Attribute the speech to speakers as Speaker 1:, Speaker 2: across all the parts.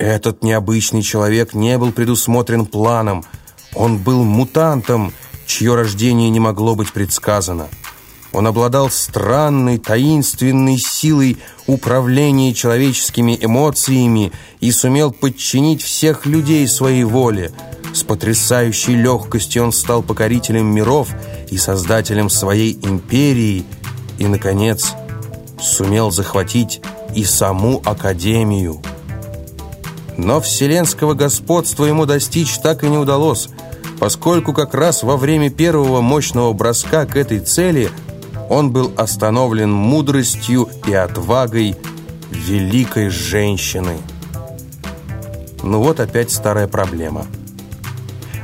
Speaker 1: Этот необычный человек не был предусмотрен планом. Он был мутантом, чье рождение не могло быть предсказано. Он обладал странной, таинственной силой управления человеческими эмоциями и сумел подчинить всех людей своей воле. С потрясающей легкостью он стал покорителем миров и создателем своей империи и, наконец, сумел захватить и саму Академию. Но вселенского господства ему достичь так и не удалось, поскольку как раз во время первого мощного броска к этой цели он был остановлен мудростью и отвагой великой женщины. Ну вот опять старая проблема.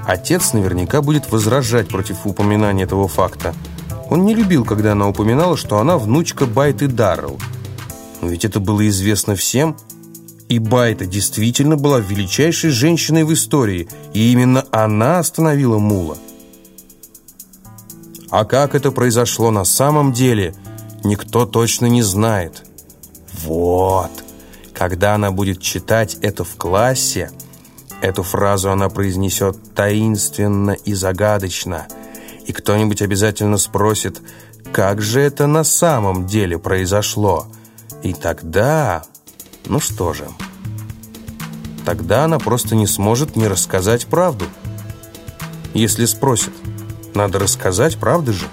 Speaker 1: Отец наверняка будет возражать против упоминания этого факта. Он не любил, когда она упоминала, что она внучка Байты Даррелл. Но ведь это было известно всем – и Байта действительно была величайшей женщиной в истории, и именно она остановила Мула. А как это произошло на самом деле, никто точно не знает. Вот, когда она будет читать это в классе, эту фразу она произнесет таинственно и загадочно, и кто-нибудь обязательно спросит, как же это на самом деле произошло. И тогда... Ну что же, тогда она просто не сможет не рассказать правду. Если спросят, надо рассказать, правда же?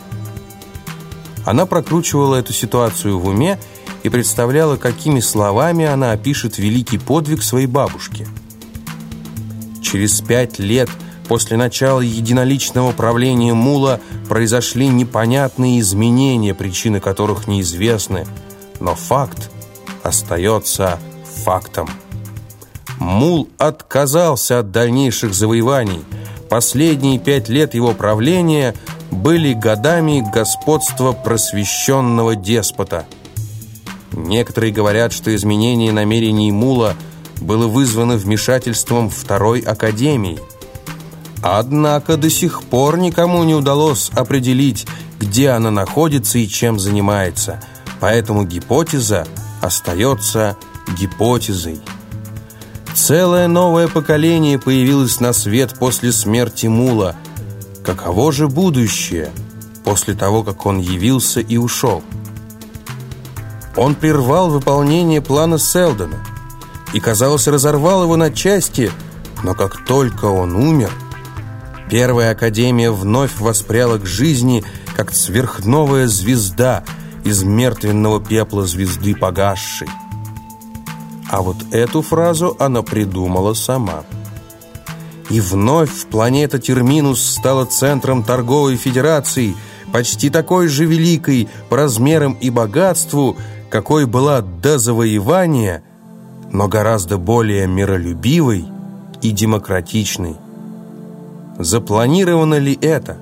Speaker 1: Она прокручивала эту ситуацию в уме и представляла, какими словами она опишет великий подвиг своей бабушки. Через пять лет после начала единоличного правления Мула произошли непонятные изменения, причины которых неизвестны, но факт остается фактом. Мул отказался от дальнейших завоеваний. Последние пять лет его правления были годами господства просвещенного деспота. Некоторые говорят, что изменение намерений Мула было вызвано вмешательством Второй Академии. Однако до сих пор никому не удалось определить, где она находится и чем занимается. Поэтому гипотеза остается гипотезой. Целое новое поколение появилось на свет после смерти Мула. Каково же будущее после того, как он явился и ушел? Он прервал выполнение плана Селдона и, казалось, разорвал его на части, но как только он умер, Первая Академия вновь воспряла к жизни, как сверхновая звезда из мертвенного пепла звезды погасшей. А вот эту фразу она придумала сама. И вновь планета Терминус стала центром торговой федерации, почти такой же великой по размерам и богатству, какой была до завоевания, но гораздо более миролюбивой и демократичной. Запланировано ли это?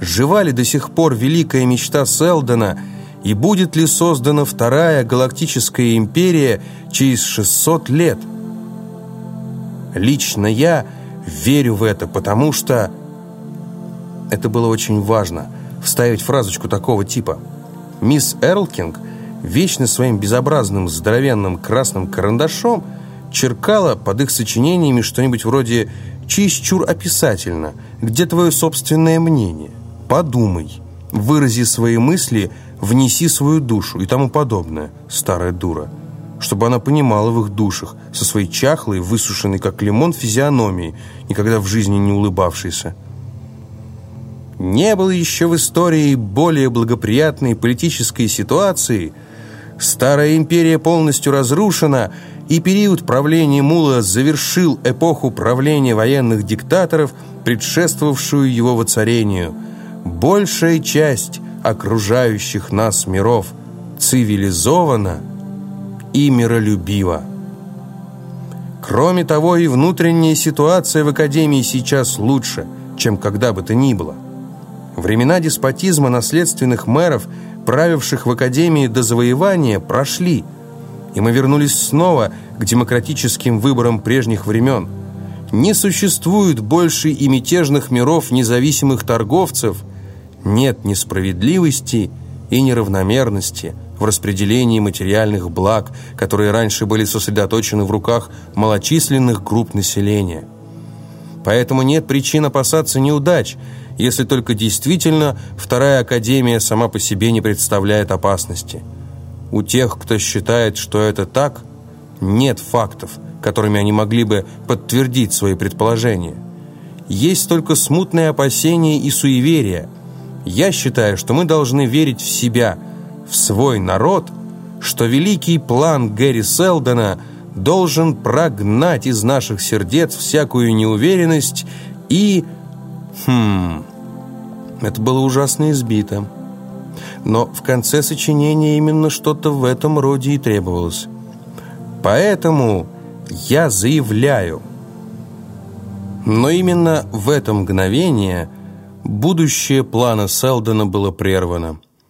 Speaker 1: Жива ли до сих пор великая мечта Селдона – и будет ли создана вторая галактическая империя через 600 лет. Лично я верю в это, потому что это было очень важно вставить фразочку такого типа. Мисс Эрлкинг вечно своим безобразным здоровенным красным карандашом черкала под их сочинениями что-нибудь вроде «чересчур описательно», «Где твое собственное мнение?» «Подумай», «Вырази свои мысли», внеси свою душу и тому подобное, старая дура, чтобы она понимала в их душах со своей чахлой, высушенной как лимон физиономией, никогда в жизни не улыбавшейся. Не было еще в истории более благоприятной политической ситуации. Старая империя полностью разрушена, и период правления Мула завершил эпоху правления военных диктаторов, предшествовавшую его воцарению. Большая часть окружающих нас миров цивилизована и миролюбива. Кроме того, и внутренняя ситуация в Академии сейчас лучше, чем когда бы то ни было. Времена деспотизма наследственных мэров, правивших в Академии до завоевания, прошли, и мы вернулись снова к демократическим выборам прежних времен. Не существует больше и мятежных миров независимых торговцев – нет несправедливости и неравномерности, в распределении материальных благ, которые раньше были сосредоточены в руках малочисленных групп населения. Поэтому нет причин опасаться неудач, если только действительно Вторая Академия сама по себе не представляет опасности. У тех, кто считает, что это так, нет фактов, которыми они могли бы подтвердить свои предположения. Есть только смутные опасения и суеверия. Я считаю, что мы должны верить в себя, в свой народ, что великий план Гэри Селдона должен прогнать из наших сердец всякую неуверенность и... Хм... Это было ужасно избито. Но в конце сочинения именно что-то в этом роде и требовалось. Поэтому я заявляю. Но именно в это мгновение будущее плана Селдона было прервано.